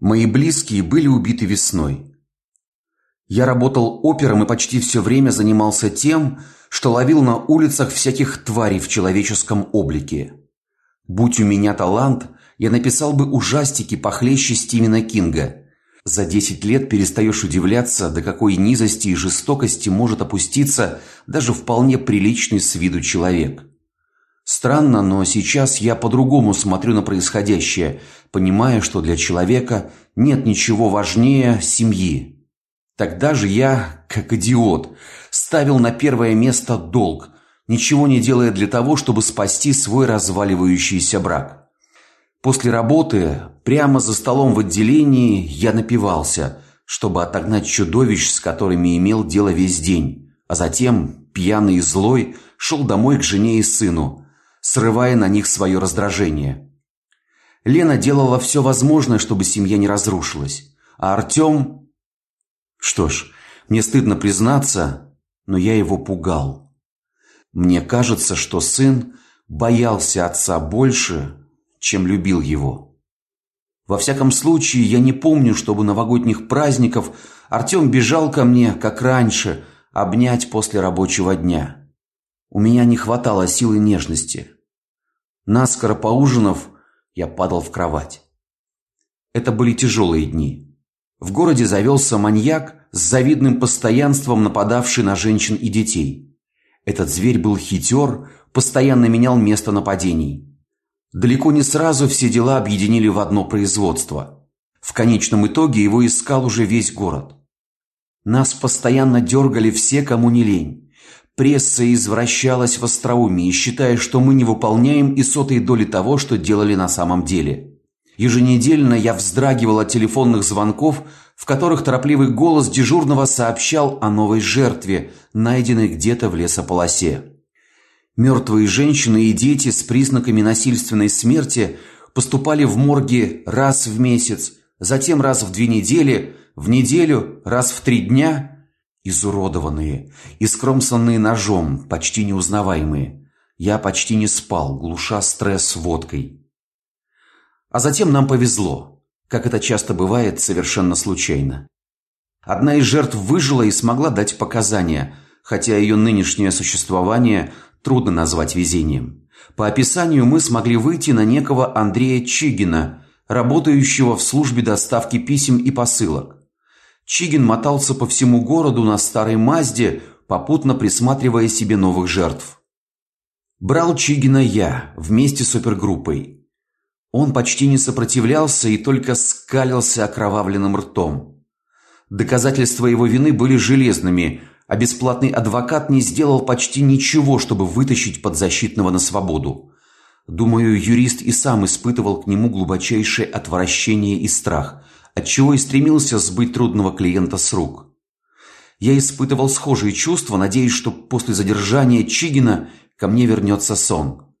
Мои близкие были убиты весной. Я работал опером и почти все время занимался тем, что ловил на улицах всяких тварей в человеческом облике. Будь у меня талант, я написал бы ужастики похлеще Стивена Кинга. За десять лет перестаешь удивляться, до какой низости и жестокости может опуститься даже вполне приличный с виду человек. Странно, но сейчас я по-другому смотрю на происходящее, понимая, что для человека нет ничего важнее семьи. Тогда же я, как идиот, ставил на первое место долг, ничего не делая для того, чтобы спасти свой разваливающийся брак. После работы, прямо за столом в отделении, я напивался, чтобы отогнать чудовищ, с которыми имел дело весь день, а затем, пьяный и злой, шел домой к жене и сыну, срывая на них свое раздражение. Лена делала все возможное, чтобы семья не разрушилась, а Артем... Что ж, мне стыдно признаться, но я его пугал. Мне кажется, что сын боялся отца больше, чем любил его. Во всяком случае, я не помню, чтобы новогодних праздников Артем бежал ко мне, как раньше, обнять после рабочего дня. У меня не хватало силы нежности. Наскоро поужинав, я падал в кровать. Это были тяжелые дни. В городе завелся маньяк с завидным постоянством нападавший на женщин и детей. Этот зверь был хитер, постоянно менял место нападений. Далеко не сразу все дела объединили в одно производство. В конечном итоге его искал уже весь город. Нас постоянно дергали все, кому не лень. Пресса извращалась в остроумии, считая, что мы не выполняем и сотой доли того, что делали на самом деле. Еженедельно я вздрагивал от телефонных звонков, в которых торопливый голос дежурного сообщал о новой жертве, найденной где-то в лесополосе. Мертвые женщины и дети с признаками насильственной смерти поступали в морги раз в месяц, затем раз в две недели, в неделю, раз в три дня – изуродованные, искромсанные ножом, почти неузнаваемые. Я почти не спал, глуша стресс водкой. А затем нам повезло, как это часто бывает совершенно случайно. Одна из жертв выжила и смогла дать показания, хотя ее нынешнее существование трудно назвать везением. По описанию мы смогли выйти на некого Андрея Чигина, работающего в службе доставки писем и посылок. Чигин мотался по всему городу на старой Мазде, попутно присматривая себе новых жертв. Брал Чигина я вместе с опергруппой. Он почти не сопротивлялся и только скалился окровавленным ртом. Доказательства его вины были железными, а бесплатный адвокат не сделал почти ничего, чтобы вытащить подзащитного на свободу. Думаю, юрист и сам испытывал к нему глубочайшее отвращение и страх, отчего и стремился сбыть трудного клиента с рук. Я испытывал схожие чувства, надеясь, что после задержания Чигина ко мне вернется сон.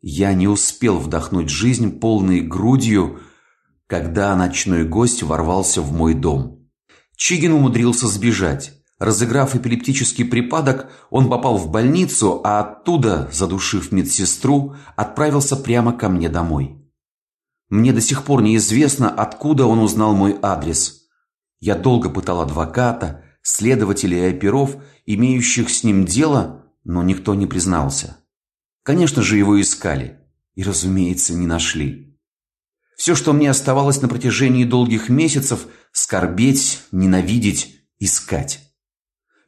Я не успел вдохнуть жизнь полной грудью, когда ночной гость ворвался в мой дом. Чигин умудрился сбежать. Разыграв эпилептический припадок, он попал в больницу, а оттуда, задушив медсестру, отправился прямо ко мне домой. Мне до сих пор неизвестно, откуда он узнал мой адрес. Я долго пытал адвоката, следователей и оперов, имеющих с ним дело, но никто не признался. Конечно же, его искали и, разумеется, не нашли. Все, что мне оставалось на протяжении долгих месяцев скорбеть, ненавидеть, искать.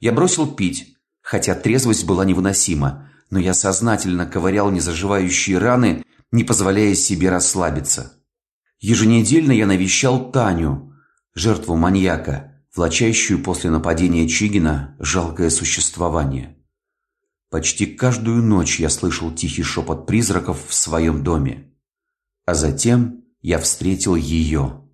Я бросил пить, хотя трезвость была невыносима, но я сознательно ковырял незаживающие раны, не позволяя себе расслабиться. Еженедельно я навещал Таню, жертву маньяка, влачащую после нападения Чигина жалкое существование. Почти каждую ночь я слышал тихий шепот призраков в своем доме. А затем я встретил ее.